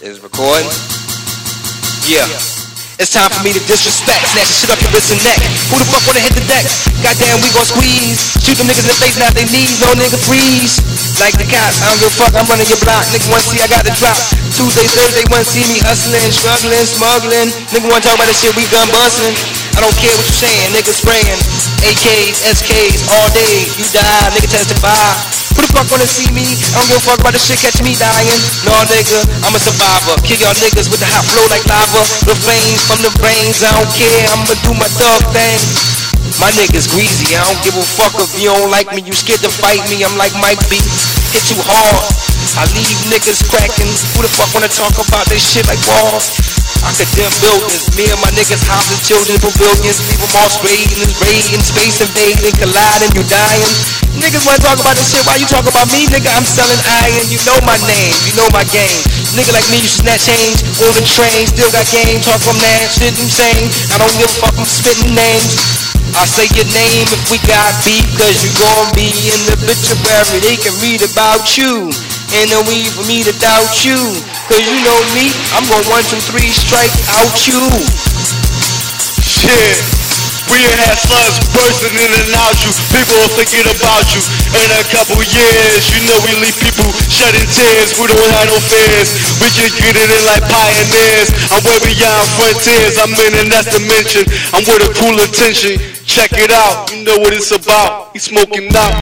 Is recording? Yeah. It's time for me to disrespect, snatch the shit up your wrist and neck. Who the fuck wanna hit the deck? Goddamn, we gon' squeeze. Shoot them niggas in the face, now they knees, no nigga freeze. Like the cops, I don't give a fuck, I'm running your block. Nigga wanna see I got the drop. Tuesday, Thursday, wanna see me hustling, struggling, smuggling. Nigga wanna talk about this shit, we gun busting. I don't care what you saying, nigga spraying. AKs, SKs, all day. You die, nigga testify. Who the fuck wanna see me? I don't give a fuck about the shit catch me dying. No nigga, I'm a survivor. Kill y'all niggas with the hot flow like lava. The flames from the brains, I don't care. I'ma do my thug thing. My niggas greasy, I don't give a fuck if you don't like me. You scared to fight me? I'm like Mike B. Hit you hard. I leave niggas cracking. Who the fuck wanna talk about this shit like walls? I condemn buildings. Me and my niggas housing children for billions. Leave them all straight in this raid in space invading, colliding, you dying. Niggas wanna talk about this shit, why you talk about me? Nigga, I'm selling iron, you know my name, you know my game. Nigga like me, you should not change. on the train, still got game, talk from that shit insane. I don't give a fuck, I'm spitting names. I say your name if we got beef, cause you gon' be in the obituary. They can read about you. And no need for me to doubt you. Cause you know me, I'm gon' one, two, three, strike out you. Shit. We had slugs bursting in and out you. People will forget about you. In a couple years, you know we leave people shedding tears. We don't have no fears. We can get it in like pioneers. I'm way beyond frontiers. I'm in the next dimension. I'm with a cool intention. Check it out. You know what it's about. He's smoking out.